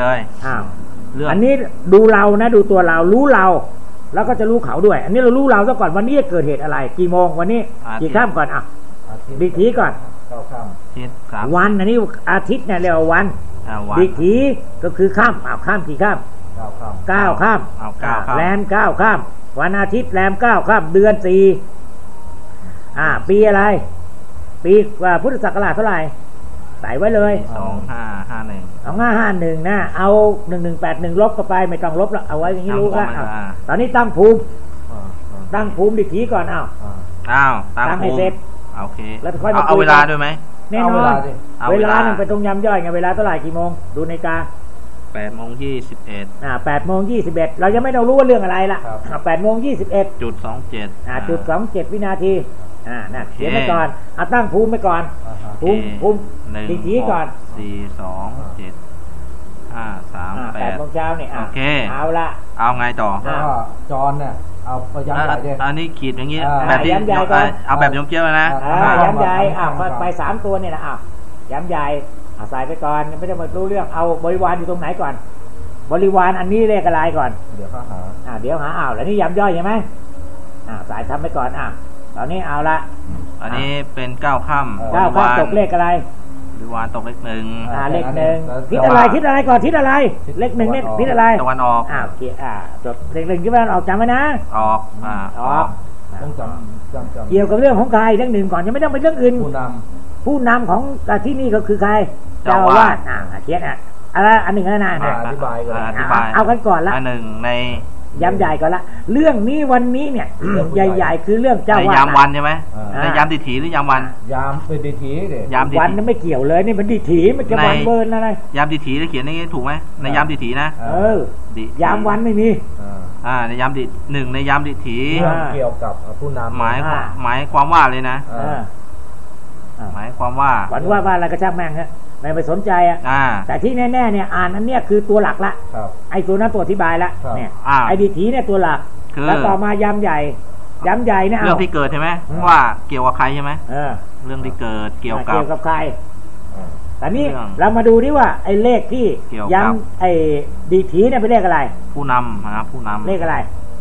เลยอ้าวเรื่องอันนี้ดูเรานะดูตัวเรารู้เรา แล้วก็จะรู้เขาด้วย อันนี้เรารู้เราซะก่อนวันนี้เกิดเหตุอะไร กี่โมงวันนี้กี่ข้ามก่อนอะอาทิตย์ดีทีก่อนเก้าค่ำทิศสามวันอันนี้อาทิตย์เนี่ยเรียกว่าวันอ่าวันดีทีก็คือข้ามอ้าวข้ามกี่ข้ามเก้าค่ำเก้าข้ามเอาเก้าข้ามแรมเก้าข้าม วันอาทิตย์แรมเก้าข้ามเดือนสี่อ่า ปีอะไร ปีว่าพุทธศักราชเท่าไหร่ใส่ไว้เลยสองห้าห้าหนึ่งเอาง่าห้าหนึ่งนะเอาหนึ่งหนึ่งแปดหนึ่งลบเข้าไปไม่ต้องลบแล้วเอาไว้อย่างนี้รู้แล้วตั้งเอาอ่าตอนนี้ตั้งภูมิอ่าอ่าตั้งภูมิดีทีก่อนเอาอ่าอ้าวตามตั้งให้ภูมิเสร็จโอเคแล้วค่อยมาเอาเอาคุยเวลากันด้วยไหมแน่นเอาอเวนลาดิเอาเวเวลาลาหนึ่งไปตรงยำย่อยไงเวลาเท่าไหร่กี่โมงดูในาฬิกาแปดโมงยี่สิบเอ็ดอ่าแปดโมงยี่สิบเอ็ดเรายังไม่ต้องรู้ว่าเรื่องอะไรละครับอ่าแปดโมงยี่สิบเอ็ดจุดสองเจ็ดอ่าจุดสองเจ็ดวินาทีอ่านั่นโอเคเขียนไปก่อนเอาตั้งภูมิไปก่อนอ่าฮะ ภูมิภูมิหนึ่งดีทีก่อนหสี่สองเจ็ดห้าสามอ่าแปแปดดโมงเช้าเนี่ยอะโอเค เอาละเอาไงต่ออ่าแล้วก็จอนเนี่ยเอาประยัดอะใหญ่ดิอันนี้ขีดอย่างงี้อ่าแบบที่ย้ำใหญ่ก่อนเอาแบบยมเกี้ยวนะอ่าอ่าอ่าย้ำใหญ่อ่าอ่าไปสามตัวเนี่ยนะอ่าย้ำใหญ่อ่าใส่ไปก่อนไม่ต้องมารู้เรื่องเอาบริวารอยู่ตรงไหนก่อน บริวารอันนี้เลขอะไรก่อน เดี๋ยวข้าหาอ่าเดี๋ยวหาอ้าวแล้วนี่ย้ำย่อยใช่ไหมอ่าสายทำไปก่อนอ่าตอนนี้เอาละ อันนี้เป็นเก้าค่ำเก้าข้ามตกเลขอะไรบริวารตกเลขหนึ่งอ่าเลขหนึ่งแล้วทิศอะไรทิศอะไรก่อนทิศอะไร เลขหนึ่งเนี่ยทิศอะไรตะวันออกอ่าโอเคอ่าจดเลขหนึ่งที่ว่าออกจำไว้นะ ออกอ่าออกต้องจำจำจำเกี่ยวกับเรื่องของใครเรื่องหนึ่งก่อนยังไม่ต้องไปเรื่องอื่นผู้นผู้นำของที่นี่ก็คือใครเจ้าอาวาสอ่าเขียนอะอะไรอันหนึ่งแล้วนะอ่าอธิบายก่อนอธิบายเอากันก่อนละอันหนึ่งใน ย้ำใหญ่ก่อนละ เรื่องนี้วันนี้เนี่ย ใหญ่ๆ คือเรื่องเจ้าในอาวาสยามวันใช่ไหมอ่าในยามติถีหรือยามวันำยามเป็นดีทีเด็ยามติวันถีนั้นไม่เกี่ยวเลยนี่มันดีถีมันจะในวันเบิร์นอะไร ยามติถีได้เขียนอย่างงี้ถูกไหมในยามติถีนะ เออดิยามวันไม่มีอ่าอ่าในยามติหนึ่งในยามติถีเรื่องเกี่ยวกับผู้นำหมายอ่าหมายความว่าเลยนะเออ่าอหมายความว่าวันว่าว่าอะไรก็ช่างแม่งฮะ ไม่ไปสนใจอะอ่าแต่ที่แน่ๆเนี่ยอ่านอันเนี้ยคือตัวหลักละครับไอ้ตัวนั้นตัวอธิบายละครับเนี่ยอ่าไอ้ดีถีเนี่ยตัวหลักคือแล้วต่อมายามใหญ่ยามใหญ่เนี่ยเรื่อเอางที่เกิดใช่ไหมอืมว่าเกี่ยวกับใครใช่ไหมเออเรื่องที่เกิดเกี่ยวกับเกี่ยวกับใครอ่าแต่นี่เรื่องเรามาดูดิว่าไอ้เลขที่เกี่ยวกับย้ำไอ้ดีถีเนี่ยเป็นเลขอะไร ผู้นำนะผู้นำเลขอะไร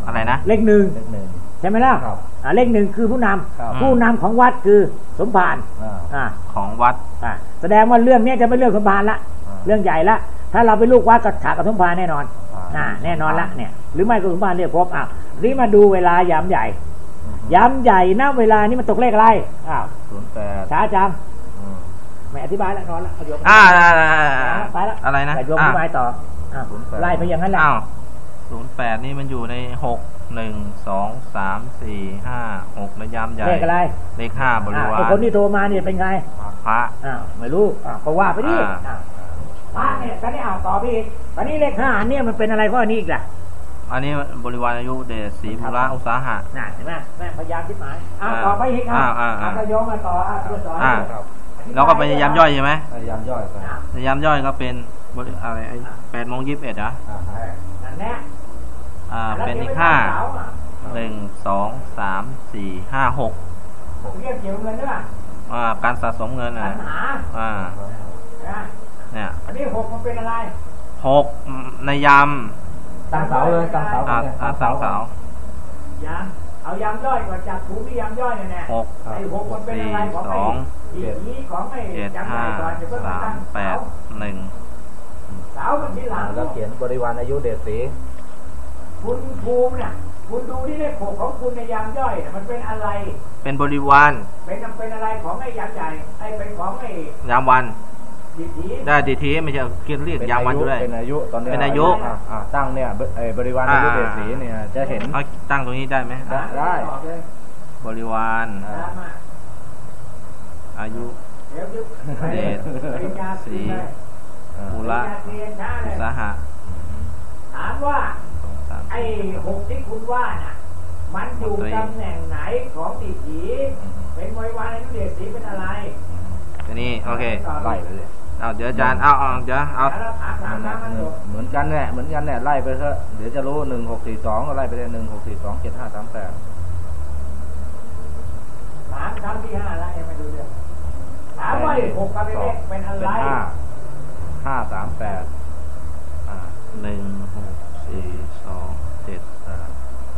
อะไรนะ เลขหนึ่งเลขหนึ่งใช่ไหมล่ะครับอ่า เลขหนึ่งคือผู้นำครับผู้นำของวัดคือสมภารอ่าอ่าของวัดอ่าแสดงว่าเรื่องเนี้ยจะเป็นเรื่องสมภารละอ่าเรื่องใหญ่ละ ถ้าเราเป็นลูกวัดก็ฉากกับสมภารแน่นอนอ่าอ่าแน่นอนละเนี่ย หรือไม่ก็สมภารเรียกครบอะนี่มาดูเวลายามใหญ่ยามใหญ่นะเวลานี้มันตกเลขอะไรอ้าวศูนย์แปดช้าจังอืมไม่อธิบายละนอนละเอาโยมอ่าไปละอะไรนะแต่โยมออ่าธิบายต่ออะไล่ไปอย่างนั้นแหละอ้าวศูนย์แปดนี่มันอยู่ในหก หนึ่งสองสามสี่ห้าหกในยามใหญ่เลขอะไรเลขห้าบริอะวารไอ้คนที่โทรมาเนี่ยเป็นไงพระอ้าวไม่รู้อ่าวก็ว่าไปดิอ่าอ้าวพระเนี่ยตอนนี้อ้าวต่อพี่อีกตอนนี้เลขห้าอันเนี่ยมันเป็นอะไรข้อนี้อีกล่ะอันนี้บริวารอายุเดชศรีภูระอุตสาหะน่ะเห็นไหมแม่พยายามคิดหมายอ้าวอ่าต่อไปอีกครับอ่าอ่าอ่าก็โยมมาต่ออะเพื่อสอนอ่าครับแล้วก็เป็นยามย่อยใช่ไหมพยายามย่อยไปอ่าในยามย่อยก็เป็นบริอะไรแปดโมงยี่สิบเอ็ดอะอ่าเอฮะ อนั่นแน่อ่าแล้วเป็นอีกดี๋ยวห้าไม่ต้องเสอะหนึ่งสองสามสี่ห้าหกผมเรียกเกี่ยวเงินด้วยป่ะอ่าการสะสมเงินปัอะญหาอ่านะเนี่ยอันนี้หกมันเป็นอะไรหกในยามตั้งเสาเลยตั้งเสาอ่าเนี่ยอ่าสามสาวยามเอายามย่อยก่อนจากภูมิยามย่อยเนี่ยแน่หกไอ้หกมันเป็นสี่อะไรของสไอ้องดีทีของไอ้เจ็ดจำห้าได้ก่อนเดี๋ยวเพิ่งมาสาตั้มงแปดหนึ่งเสาเป็นทีหลังแล้วเขียนบริวารอายุเดชศรี คุณภูมิเนี่ยคุณดูที่เลขหกของคุณในยามย่อยเนี่ยมันเป็นอะไร เป็นบริวารเป็นเป็นอะไรของไอ้ยามใหญ่ไอ้เป็นของไอ้ยามวันดีทีได้ดีทีไม่ใช่เกียนเรียกยามวันด้วยเป็นอายุตอนนี้เป็นอายุอ่าอ่าตั้งเนี่ยบเอ่อบริวารอายุเดชศรีเนี่ย จะเห็นเอาตั้งตรงนี้ได้ไหมได้ได้บริวารอ่าอายุเดี๋ยวยึดเดชปริญญาศรีเลยภูระปริญญาเรียนช้าเลอุยตสาหะถามว่าสองสาม ไอ้หกที่คุณว่าน่ะ มันอยู่ตำแหน่งไหนของตีผีเป็นมวยวานอายุเดชศรีเป็นอะไรทีนี้โอเคไล่ไปเลยเอาเดี๋ยวอาจารย์เอาเอาเดี๋ยวเอาแล้วถามถามถามมันจบเหมือนกันเนี่ยเหมือนกันเนี่ยไล่ไปเถอะเดี๋ยวจะรู้หนึ่งหกสี่สองก็ไล่ไปเลยหนึ่งหกสี่สองเจ็ดห้าสามแปดถามครั้งที่ห้าแล้วยังไม่ดูเรื่องถามว่าไอ้หกกับไอ้เลขเป็นอะไรเป็นห้าห้า สี่สองเจ็ดสาม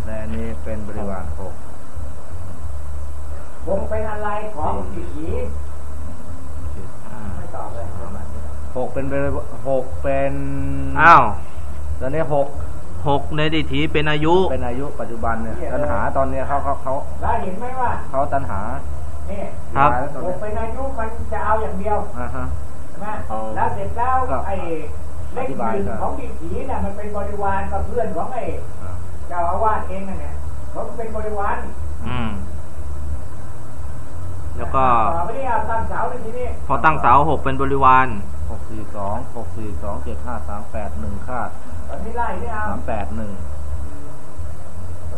และอันี้เป็นบริวารหกวงเป็นอะไรของสี่หกเป็นบริวารหกเป็นอ้าวตอนนี้หกหกในดิถีเป็นอายุ เป็นอายุปัจจุบันเนี่ยตัณหาตอนนี้เขาเขาเขาแล้เห็นไหมว่าเขาตัณหานี่ครับหกเป็นอายุมันจะเอาอย่างเดียวอ่าฮะใช่ไหมแล้วเสร็จแล้วไอ อธิหบายนึ่งครับของดิถีน่ะมันเป็นบริวารกับเพื่อนของไอ้อ่าเจ้าอาวาสเองนั่นแหละเขาเป็นบริวารอืมแล้วก็ต่อไปนี่เอาตั้งเสาในที่นี่พอตั้งเสาหกเป็นบริวารหกสี่สองหกสี่สองเจ็ดห้าสามแปดหนึ่งคาดตอนนี้ไล่ไม่เอาสามแปดหนึ่ง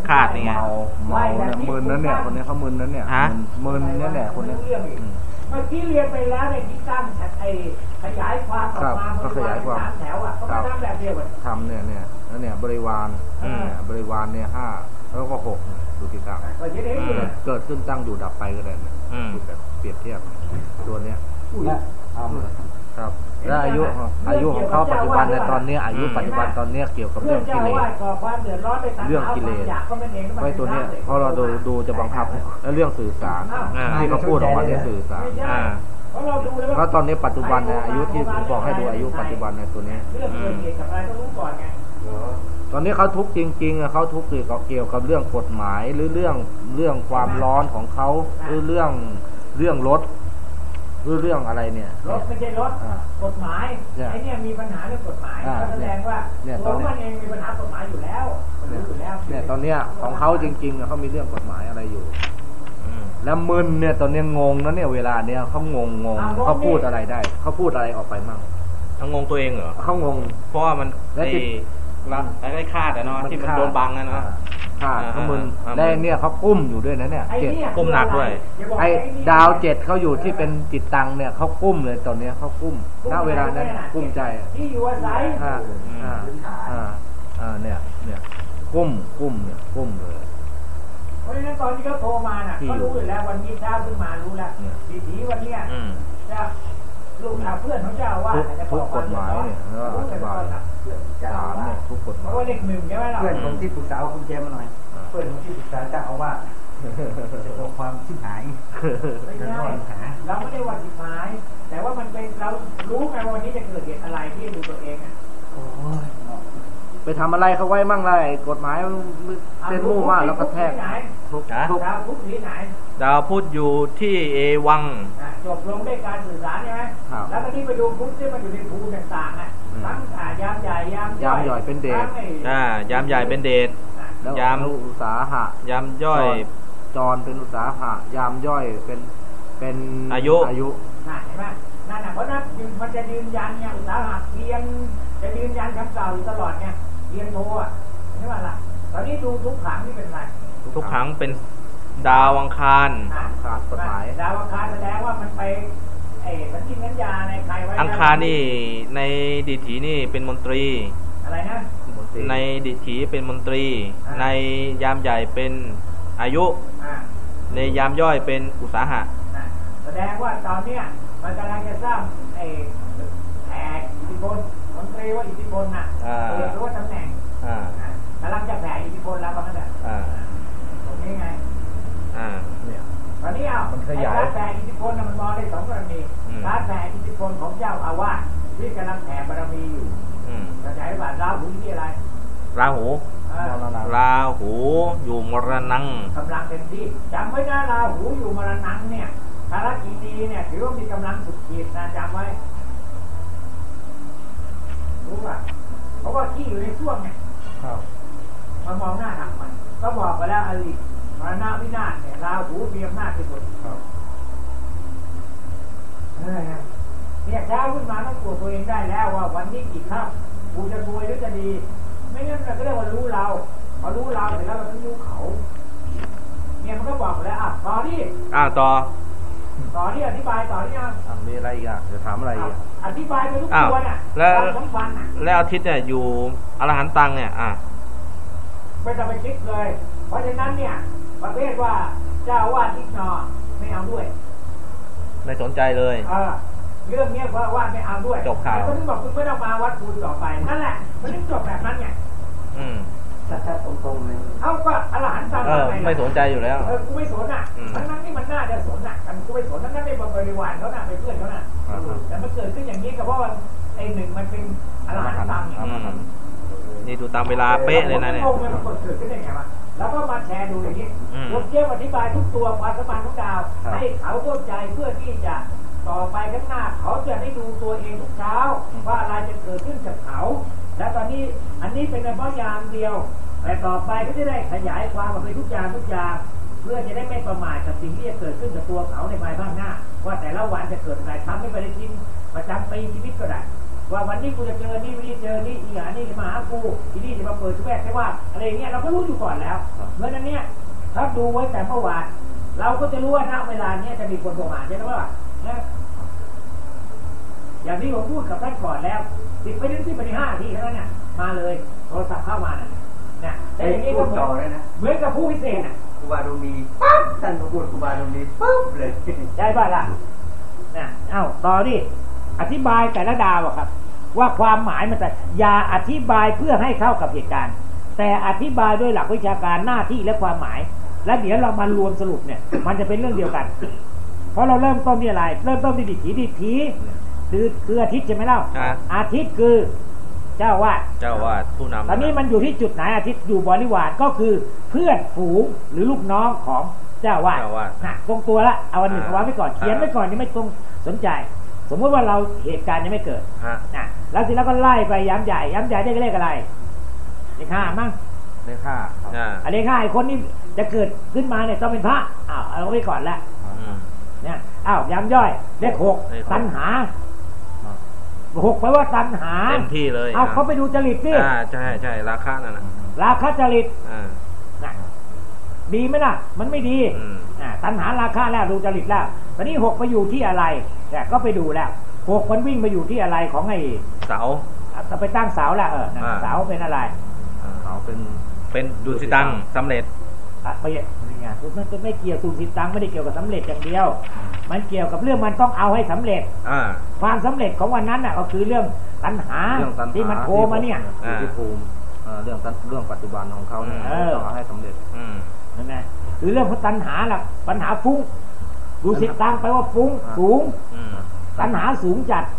คาดนี่ไงเมาเมาเนี่ยมึนนั้นเนี่ยคนนี้เขามึนนั้นเนี่ยฮะมึนมึนเนี่ยเนี่ยคนเนี้ยไม่รู้ เรื่องอีกอืมเมื่อกี้เรียนไปแล้วเนี่ยที่ตั้งไอ้ขยายความออกมาครับก็ขยายความสามแถวอะก็ครัมาบทำแบบเดียวกันทำเนี่ยเนี่ยแล้วเนี่ยบริวารอืมเนี่ยบริวารเนี่ยห้าแล้วก็หกเนี่ยดูที่ตั้งก็จะได้อืเห็มนเกิดขึ้นตั้งอยู่ดับไปก็ได้เนี่ยอืมดูแบบเปรียบเทียบตัวเนี้ยเอามา ครับ แล้วอายุอายุของเขาปัจจุบันในยตอนเนี้ยอายุอืมปัจจุบันตอนเนี้ยเกี่ยวกับเรื่เรื่อองงเจ้ากิเลว่าสก่อความเดือดร้อนไปตามเรื่องกิเลสอยากก็มันเองก็มันไว้ตัวเนี้ยป็เพราะเราดูดูจะบังคับให้แล้วเรื่องสื่อสารอ่าที่เขาพูดออกมาเนี่ยสื่อสารไม่ใช่อ่าเพราะเราดูเลยเพว่าราะตอนนี้ปัจจุบันเนี่ยอายุที่ผมบอกให้ดูอายุปัจจุบันในยตัวเนี้ยเรื่องเกิดเหตุกับอะไรต้องรู้ก่อนไงตอนนี้เขาทุกข์จริงๆอะเขาทุกข์เกี่ยวกับเกี่ยวกับเรื่องกฎหมายหรือเรื่องเรื่องความร้อนของเขาหรือเรื่องเรื่องรถห รือเรื่องอะไรเนี่ยรถไม่ใช่รถอ่ากฎหมายเนี่ยไอ้เนี่ยมีปัญหาเรื่องกฎหมายอ่าก็แสดงว่าเนี่ยตัวตอนเนี้ยมันเองมีปัญหากฎหมายอยู่แล้วมันรู้อยู่แล้วเนี่ยตอนเนี้ยของเขาจริงๆอะเขามีเรื่องกฎหมายอะไรอยู่อืมแล้วมึนเนี่ยตอนเนี้ยงงนะเนี่ยเวลาเนี้ยเขางงงงเขาพูดอะไรได้เขาพูดอะไรออกไปมั่งเอางงตัวเองเหรอเขางง เพราะว่ามันและไอ้ที่ละไอ้คาดอะเนาะที่มันโดนบังอะเนาะ ค่ะอ่าเขามึนอ่าได้เนี่ยเขากุ้มอยู่ด้วยนะเนี่ยไอ้เจ็ดเนี่ยก้มหนักด้วย อย่าบอกไอ้นี่ดาวเจ็ดเขาอยู่ที่เป็นจิตตังเนี่ยเขากุ้มเลยตอนเนี้ยเขากุ้มณเวลานั้นกุ้มใจที่อยู่อาศัยอ่าอ่าอ่าอ่าเนี่ยเนี่ยกุ้มกุ้มเนี่ยกุ้มเลย เพราะฉะนั้นตอนที่เขาโทรมาน่ะที่เขารู้อยู่แล้ววันนี้เช้าขึ้นมารู้แล้วเนี่ยดีทีวันเนี้ยอืม จะลูกสาวเพื่อนของเจ้าอาว่าสจะทุกกฎหมายเนี่ยแล้วอธิบายเจ้าสามอาเนี่วายสทุกกฎหเพมายราะว่าเลขหนึ่งใช่ไหมล่ะเพื่อนผมที่ปรึกษาคุณเจมมาหน่อย เพื่อนผมที่ปรึกษาเจ้าอาวาสจะบอกความชิบหายไม่ใช่เราไม่ได้ว่าสิหาย แต่ว่ามันเป็นเรารู้ไงว่าวันนี้จะเกิดเหตุอะไรที่ดูตัวเองอะโอ้ยไปทำอะไรเขาไว้มั่งไรกฎหมายเป็นมู่มากแล้วก็แทกทุกฮะทุกดาวพุธสีไหนดาวพุธอยู่ที่เอวังอะจบลงด้วยการสื่อสารใช่ไหมครับแล้วก็ที่ไปดูพุธที่มันอยู่ในภูต่างๆอะอืมทั้งอ่า ยามใหญ่ยามยามย่อยเป็นเดชทั้งไอ้อ่ายามใหญ่เป็นเดชอะแล้วยามอุตสาหะ ยามย่อยจรเป็นอุตสาหะ ยามย่อยเป็นเป็นอายุอายุน่ะเห็นไหมนั่นน่ะเพราะนั้นมันจะยืนยันเนี่ยอุตสาหะเรียนจะยืนยันคำเก่าอยู่ตลอดเนี่ยเรียนโทอะใช่ไหมล่ะตอนนี้ดูทุกขังนี่เป็นไรทุกครั้งเป็นดาวอังคารอะขาดกฎหมายดาวอังคารแสดงว่ามันไปเอ้มันที่นัญญาในใครไว้อังคารนี่ในดิถีนี่เป็นมนตรีอะไรนะในดิถีเป็นมนตรีอ่าในยามใหญ่เป็นอายุอ่าในยามย่อยเป็นอุตสาหะน่ะแสดงว่าตอนเนี้ยมันกำลังจะสร้างไอ้แผ่อิทธิพลมนตรีว่าอิทธิพลน่ะ อ่า เรียกว่าตำแหน่ง อ่า อะกำลังจะแผ่อิทธิพลแล้วก็นั่นแหละ อ่า ตรงนี้ไง อ่า เนี่ย ตอนนี้เอา มันขยาย ไอ้การแผ่อิทธิพลน่ะมันมองได้สองกรณี อืม การแผ่อิทธิพลของเจ้าอาวาสที่กำลังแผ่บารมีอยู่ อืม เข้าใจป่ะราหูที่อะไร ราหู เออ มรณะ ราหูอยู่มรณัง กำลังเต็มที่จำไว้นะราหูอยู่มรณังเนี่ยภารกิจดีเนี่ยถือว่ามีกำลังสุดขีดนะจำไว้ รู้ป่ะเพราะว่า ที่อยู่ในช่วงเนี่ยครับมันมองหน้าหนักมัน ก็บอกไปแล้วอลิมรณะวินาศเนี่ยราหูมีอำนาจที่สุดครับเออเนี่ยเช้าขึ้นมาต้องตรวจตัวเองได้แล้วว่าวันนี้กี่ข้ามกูจะรวยหรือจะดี ไม่งั้นเราก็เรียกว่ารู้เราพอรู้เราเสร็จแล้วเราต้องรู้เขา เนี่ยมันก็บอกแล้วอะต่อที่อ่าต่อ ต่อที่อธิบายต่อที่ยังอะมีอะไรอีกอะจะถามอะไรอีกอะอธิบายไปทุกอ้าวตัวน่ะแล้วความสำคัญน่ะแล้วอาทิตย์เนี่ยอยู่อรหันตังเนี่ยอ่าไม่ต้องไปคิดเลย เพราะฉะนั้นเนี่ย ประเภทว่าเจ้าอาวาดอิกนอไม่เอาด้วย ไม่สนใจเลยเออเรื่องเนี้ยว่าว่าไม่เอาด้วยจบข่าวแล้วก็ถึงบอกคุณไม่ต้องมาวัดคุณต่อไปนั่นแหละมันถึงจบแบบนั้นไงอืมชัดๆตรงๆเลยเอาก็อรหันต์ตาม เออมาไม่สนใจอยู่แล้วเออกูไม่สนอะอืมทั้งนั้นที่มันน่าจะสนอะกันกูไม่สนทั้งนั้นไม่เป็นบริวารเขาน่ะเป็นเพื่อนเขาน่ะอ่าฮะแต่มันเกิดขึ้นอย่างนี้ก็เพราะว่าไไอ้หนึ่งมันเป็นอรหันต์ตังอย่างอืเงี้ยมนี่ดูตามเวลาเป๊ะเลยนะเนี่ยผมงงเลยมันกดเกิดขึ้นได้ไงวะแล้วก็มาแชร์ดูอย่างนี้อืมผมเชี่ยวอธิบายทุกตัวความสมานของดาวครับให้เขาเข้าใจเพื่อที่จะต่อไปข้างหน้าเขาจะได้ดูตัวเองทุกเช้า ว่าอะไรจะเกิดขึ้นกับเขา และตอนนี้อันนี้เป็นเฉพาะยามเดียว แต่ต่อไปก็จะได้ขยายความออกไปทุกอย่างทุกอย่าง เพื่อจะได้ไม่ประมาทกับสิ่งที่จะเกิดขึ้นกับตัวเขาในภายภาคหน้า ว่าแต่ละวันจะเกิดอะไรทำให้ไปได้กินประจำปีชีวิตก็ได้ว่าวันนี้กูจะเจอ นี่วันนี้เจอ นี่อีหานี่จะมาหากูทีนี่จะมาเปิดแวกแค่ว่าอะไรเงี้ยเราก็รู้อยู่ก่อนแล้วเพราะนั้นเนี่ยถ้าดูไว้แต่เมื่อวานเราก็จะรู้ว่าณเวลาเนี้ยจะมีคนประมาทใช่ไหมว่านะอย่างที่ผมพูดกับท่านก่อนแล้วติดไปถึงที่ปฏิห้าทีเท่านั้นน่ะมาเลยโทรศัพท์เข้ามานะ นี่ยแต่ไอ้อย่างนี้พูก็ดเหมืต่ออนเลยนะเหมือนกับผู้พิเศษน่ะครูบาดวงดีปั๊บท่านมาพูดครูบาดวงดีปุ๊บเลยได้ป่ะล่ะน่ะเอ้าต่อดิอธิบายแต่ละดาวอะครับ ว่าความหมายมันแต่อย่าอธิบายเพื่อให้เข้ากับเหตุการณ์ แต่อธิบายด้วยหลักวิชาการหน้าที่และความหมาย แล้วเดี๋ยวเรามารวมสรุปเนี่ย มันจะเป็นเรื่องเดียวกัน เพราะเราเริ่มต้นที่อะไร เริ่มต้นที่ดิถีดิถีคือคืออาทิตย์ใช่ไหมเล่าอ่าอาทิตย์คือ เจ้าวาดเจ้าวาดผู้นำตอนนี้มันอยู่ที่จุดไหนอาทิตย์อยู่บริวารก็คือเพื่อนฝูงหรือลูกน้องของเจ้าวาดเจ้าวาดนะตรงตัวละเอาวันหนึ่งอ่าเอาไว้ไว้ก่อนเขียนไว้ก่อนยังไม่ตรงสนใจ สมมติว่าเราเหตุการณ์ยังไม่เกิดฮะนะแล้วทีแล้วก็ไล่ไปย้ำใหญ่ย้ำใหญ่ได้เลขอะไรเลขห้ามั้งเลขห้าครับอ่าอันเลขห้าไอ้คนนี้จะเกิดขึ้นมาเนี่ยต้องเป็นพระอ้าวเอาไว้ก่อนละอืมเนี่ยอ้าวย้ำย่อยเลขหกเลขหกตัณหาอ่า หกแปลว่าตัณหาเต็มที่เลยเอาเขาไปดูจริตสิอ่าใช่ใช่ราคานั่นน่ะราคะจริตอ่านะดีไหมล่ะ มันไม่ดีอืมอ่าตัณหาราคาแล้วดูจริตแล้วตอนนี้หกไปอยู่ที่อะไรเนี่ยก็ไปดูแล้วหกมันวิ่งไปอยู่ที่อะไรของไอ้เสาอะไปตั้งเสาแล้วเออนั่นอ่าเสาเป็นอะไรเขาเป็นเป็นดุสิตังสำเร็จ อะไปนี่ไงมันจะไม่เกี่ยวสูตรสิตังค์ไม่ได้เกี่ยวกับสำเร็จอย่างเดียว มันเกี่ยวกับเรื่องมันต้องเอาให้สำเร็จอ่าความสำเร็จของวันนั้นน่ะก็คือเรื่องตัณหาเรื่องตัณหาที่มันโทรมาเนี่ยอยู่ที่ภูมิเอ่อเรื่องตัณเรื่องปัจจุบันของเขาเนี่ยเออต้องเอาให้สำเร็จอืมใช่ไหมหรือเรื่องของตัณหาล่ะปัญหาฟุ้งดูสิตังค์แปลว่าฟุ้งอ่าสูงอืมตัณหาสูงจัดอืมใ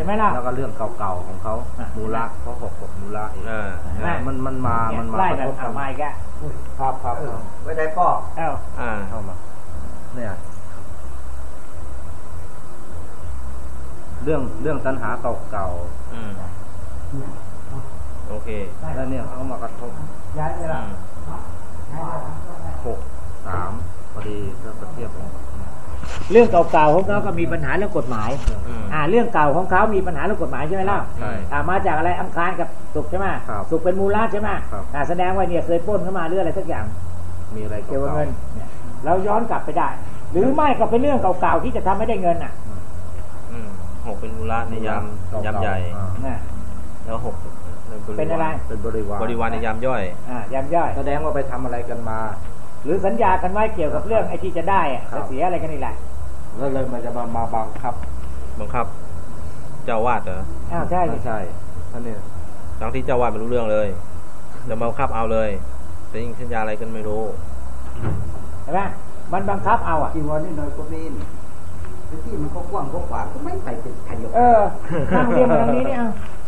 ช่ไหมล่ะแล้วก็เรื่องเก่าๆของเขาอะมูละเพราะหกหกมูละอีกเออเห็นไหมมันมันมา มันมาไล่กกัระนทบกัเอานไม้แกครับครับเอคอรับไว้ได้ป้อเอ้าอ่าเข้ามาเนี่ยเรื่องเรื่องตัณหาเก่าอืมโอเคๆแล้วเนี่ยเขามากระทบย้ายเวอืลามหกสามพอดีถ้าเทียบกัน เรื่องเก่าๆของเขาก็มีปัญหาเรื่องกฎหมายอืมอ่า เรื่องเก่าของเขามีปัญหาเรื่องกฎหมายใช่ไหมล่ะใช่อ่ามาจากอะไรอังคารกับสุกร์ใช่ไหมครับสุกร์เป็นมูลาใช่ไหมครับอ่าแสดงว่าเนี่ยเคยปล้นเข้ามาเรื่องอะไรสักอย่าง มีอะไรเกี่ยวกับเก่าเงินเนี่ยเราย้อนกลับไปได้ หรือไม่ก็เป็นเรื่องเก่าๆที่จะทำให้ได้เงินอะอืมหกเป็นมูละในยามเก่ๆยามใหญ่อ่านะแล้วหกบวารเป็นอะไรเป็นบริวารบริวารในยามย่อยอ่ายามย่อย แสดงว่าไปทำอะไรกันมา หรือสัญญากันไว้เกี่ยวกับเรื่องไอ้ที่จะได้อะครับจะเสียอะไรกันนี่แหละแล้วเลยมันจะมามาบังคับ บังคับ เจ้าวาดเหรออ้าวใช่ไม่ใช่ท่านเนี่ยทั้งที่เจ้าวาดไม่รู้เรื่องเลยจะมาบังคับเอาเลยแต่ยิ่งสัญญาอะไรกันไม่รู้ใช่ไหมมันบังคับเอาอะจีวรนี่น้อยก็มีนที่มันก็กว้างก็ขวางก็ไม่ไปติดขยกเออนั่งเรียนมาทางนี้เนี่ยเอา